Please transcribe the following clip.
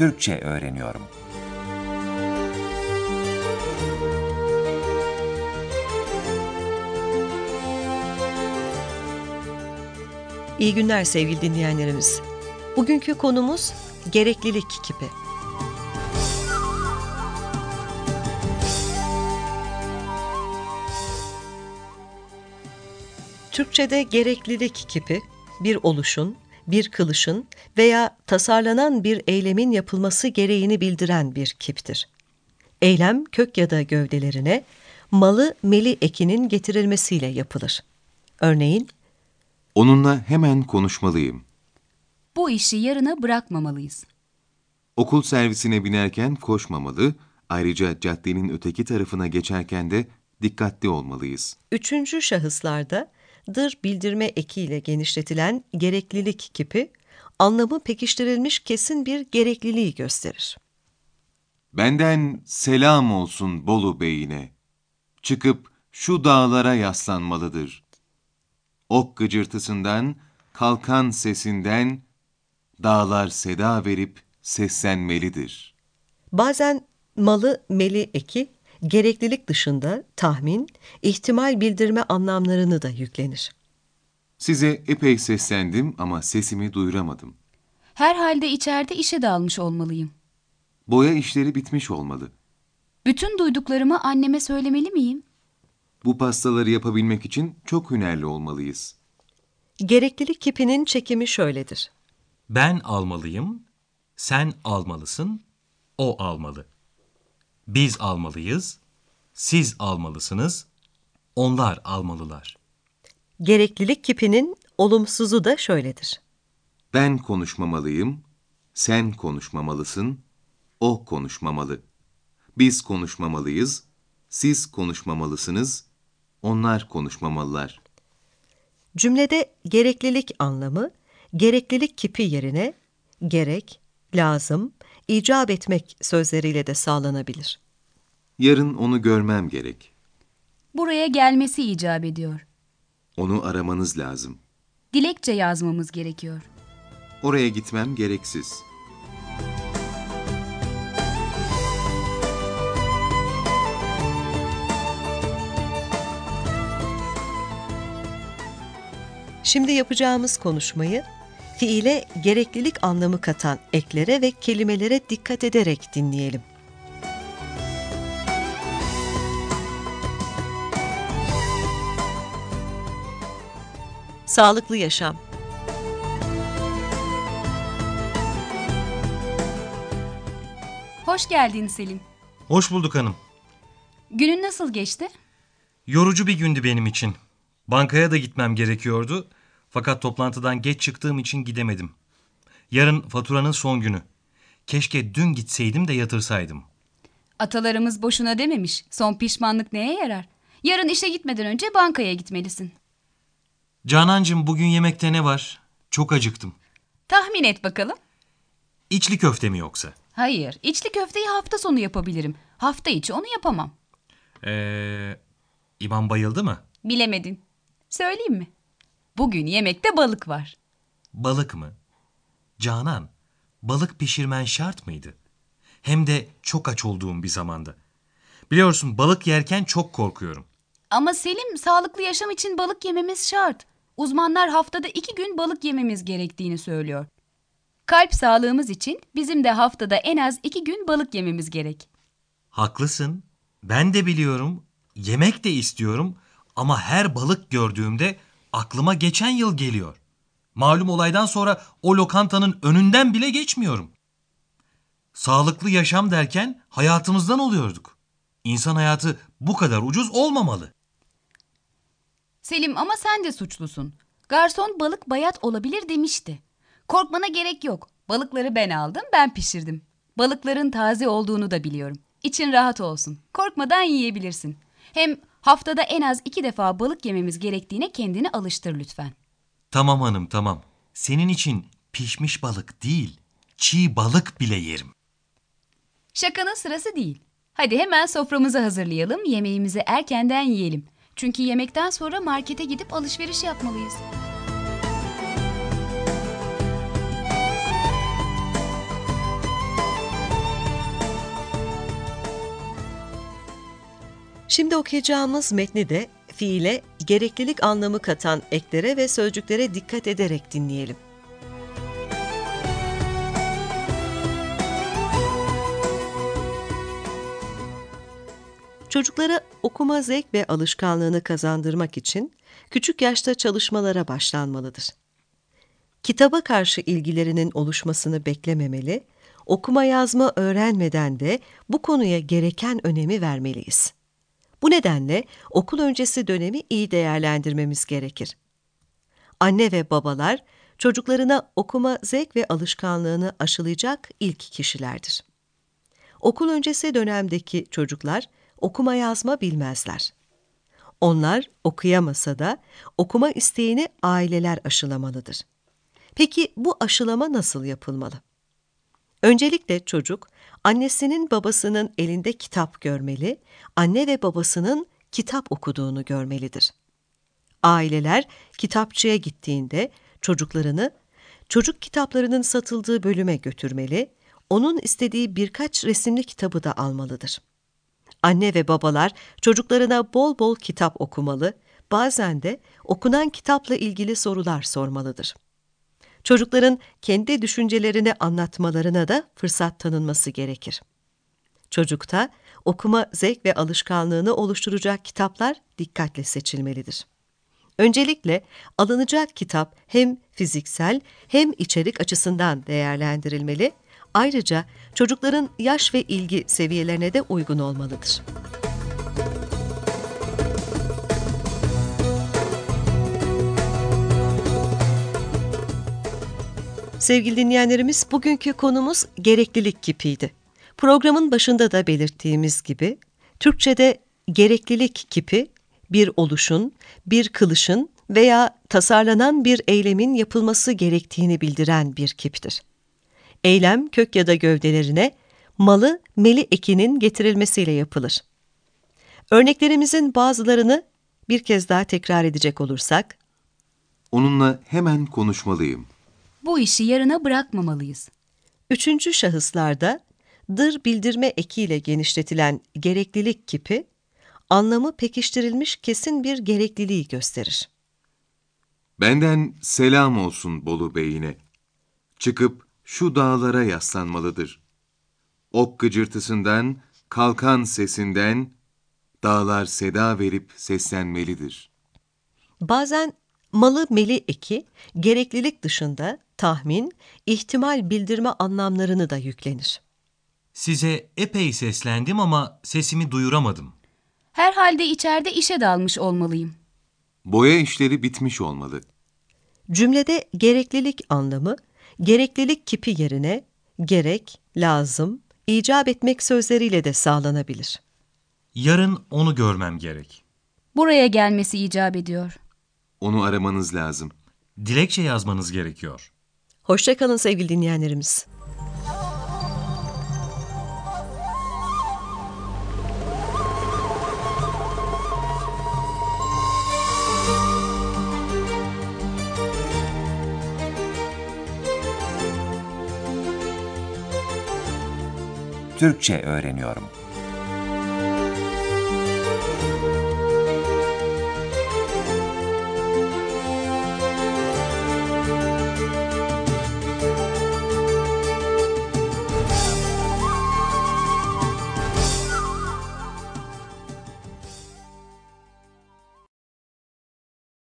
Türkçe öğreniyorum. İyi günler sevgili dinleyenlerimiz. Bugünkü konumuz gereklilik kipi. Türkçe'de gereklilik kipi bir oluşun, bir kılışın veya tasarlanan bir eylemin yapılması gereğini bildiren bir kiptir. Eylem kök ya da gövdelerine malı meli ekinin getirilmesiyle yapılır. Örneğin, Onunla hemen konuşmalıyım. Bu işi yarına bırakmamalıyız. Okul servisine binerken koşmamalı, ayrıca caddenin öteki tarafına geçerken de dikkatli olmalıyız. üçüncü şahıslarda dır bildirme ekiyle genişletilen gereklilik kipi, anlamı pekiştirilmiş kesin bir gerekliliği gösterir. Benden selam olsun Bolu Bey'ine. Çıkıp şu dağlara yaslanmalıdır. Ok gıcırtısından, kalkan sesinden, dağlar seda verip seslenmelidir. Bazen malı meli eki, gereklilik dışında tahmin, ihtimal bildirme anlamlarını da yüklenir. Size epey seslendim ama sesimi duyuramadım. Herhalde içeride işe dalmış olmalıyım. Boya işleri bitmiş olmalı. Bütün duyduklarımı anneme söylemeli miyim? Bu pastaları yapabilmek için çok hünerli olmalıyız. Gereklilik kipinin çekimi şöyledir. Ben almalıyım, sen almalısın, o almalı. Biz almalıyız, siz almalısınız, onlar almalılar. Gereklilik kipinin olumsuzu da şöyledir. Ben konuşmamalıyım, sen konuşmamalısın, o konuşmamalı. Biz konuşmamalıyız, siz konuşmamalısınız, onlar konuşmamalılar. Cümlede gereklilik anlamı, gereklilik kipi yerine gerek, lazım, icap etmek sözleriyle de sağlanabilir. Yarın onu görmem gerek. Buraya gelmesi icap ediyor. Onu aramanız lazım. Dilekçe yazmamız gerekiyor. Oraya gitmem gereksiz. Şimdi yapacağımız konuşmayı fiile gereklilik anlamı katan eklere ve kelimelere dikkat ederek dinleyelim. Sağlıklı yaşam. Hoş geldin Selim. Hoş bulduk hanım. Günün nasıl geçti? Yorucu bir gündü benim için. Bankaya da gitmem gerekiyordu. Fakat toplantıdan geç çıktığım için gidemedim. Yarın faturanın son günü. Keşke dün gitseydim de yatırsaydım. Atalarımız boşuna dememiş. Son pişmanlık neye yarar? Yarın işe gitmeden önce bankaya gitmelisin. Canancığım bugün yemekte ne var? Çok acıktım. Tahmin et bakalım. İçli köfte mi yoksa? Hayır, içli köfteyi hafta sonu yapabilirim. Hafta içi onu yapamam. Ee, İmam bayıldı mı? Bilemedin. Söyleyeyim mi? Bugün yemekte balık var. Balık mı? Canan, balık pişirmen şart mıydı? Hem de çok aç olduğum bir zamanda. Biliyorsun balık yerken çok korkuyorum. Ama Selim, sağlıklı yaşam için balık yememiz şart. Uzmanlar haftada iki gün balık yememiz gerektiğini söylüyor. Kalp sağlığımız için bizim de haftada en az iki gün balık yememiz gerek. Haklısın. Ben de biliyorum. Yemek de istiyorum. Ama her balık gördüğümde aklıma geçen yıl geliyor. Malum olaydan sonra o lokantanın önünden bile geçmiyorum. Sağlıklı yaşam derken hayatımızdan oluyorduk. İnsan hayatı bu kadar ucuz olmamalı. Selim ama sen de suçlusun. Garson balık bayat olabilir demişti. Korkmana gerek yok. Balıkları ben aldım, ben pişirdim. Balıkların taze olduğunu da biliyorum. İçin rahat olsun. Korkmadan yiyebilirsin. Hem haftada en az iki defa balık yememiz gerektiğine kendini alıştır lütfen. Tamam hanım tamam. Senin için pişmiş balık değil, çiğ balık bile yerim. Şakanın sırası değil. Hadi hemen soframızı hazırlayalım, yemeğimizi erkenden yiyelim. Çünkü yemekten sonra markete gidip alışveriş yapmalıyız. Şimdi okuyacağımız metni de fiile gereklilik anlamı katan eklere ve sözcüklere dikkat ederek dinleyelim. Çocuklara okuma zevk ve alışkanlığını kazandırmak için küçük yaşta çalışmalara başlanmalıdır. Kitaba karşı ilgilerinin oluşmasını beklememeli, okuma yazma öğrenmeden de bu konuya gereken önemi vermeliyiz. Bu nedenle okul öncesi dönemi iyi değerlendirmemiz gerekir. Anne ve babalar çocuklarına okuma zevk ve alışkanlığını aşılayacak ilk kişilerdir. Okul öncesi dönemdeki çocuklar okuma yazma bilmezler. Onlar okuyamasa da okuma isteğini aileler aşılamalıdır. Peki bu aşılama nasıl yapılmalı? Öncelikle çocuk annesinin babasının elinde kitap görmeli, anne ve babasının kitap okuduğunu görmelidir. Aileler kitapçıya gittiğinde çocuklarını çocuk kitaplarının satıldığı bölüme götürmeli, onun istediği birkaç resimli kitabı da almalıdır. Anne ve babalar çocuklarına bol bol kitap okumalı, bazen de okunan kitapla ilgili sorular sormalıdır. Çocukların kendi düşüncelerini anlatmalarına da fırsat tanınması gerekir. Çocukta okuma zevk ve alışkanlığını oluşturacak kitaplar dikkatle seçilmelidir. Öncelikle alınacak kitap hem fiziksel hem içerik açısından değerlendirilmeli, ayrıca çocukların yaş ve ilgi seviyelerine de uygun olmalıdır. Sevgili dinleyenlerimiz, bugünkü konumuz gereklilik kipiydi. Programın başında da belirttiğimiz gibi, Türkçe'de gereklilik kipi, bir oluşun, bir kılışın veya tasarlanan bir eylemin yapılması gerektiğini bildiren bir kiptir. Eylem kök ya da gövdelerine malı meli ekinin getirilmesiyle yapılır. Örneklerimizin bazılarını bir kez daha tekrar edecek olursak, Onunla hemen konuşmalıyım. Bu işi yarına bırakmamalıyız. Üçüncü şahıslarda dır bildirme ekiyle genişletilen gereklilik kipi, anlamı pekiştirilmiş kesin bir gerekliliği gösterir. Benden selam olsun Bolu Bey'ine. Çıkıp şu dağlara yaslanmalıdır. Ok gıcırtısından, kalkan sesinden, dağlar seda verip seslenmelidir. Bazen malı meli eki, gereklilik dışında tahmin, ihtimal bildirme anlamlarını da yüklenir. Size epey seslendim ama sesimi duyuramadım. Herhalde içeride işe dalmış olmalıyım. Boya işleri bitmiş olmalı. Cümlede gereklilik anlamı, gereklilik kipi yerine gerek, lazım, icap etmek sözleriyle de sağlanabilir. Yarın onu görmem gerek. Buraya gelmesi icap ediyor. Onu aramanız lazım. Dilekçe yazmanız gerekiyor. Hoşçakalın sevgili dinleyenlerimiz. Türkçe öğreniyorum.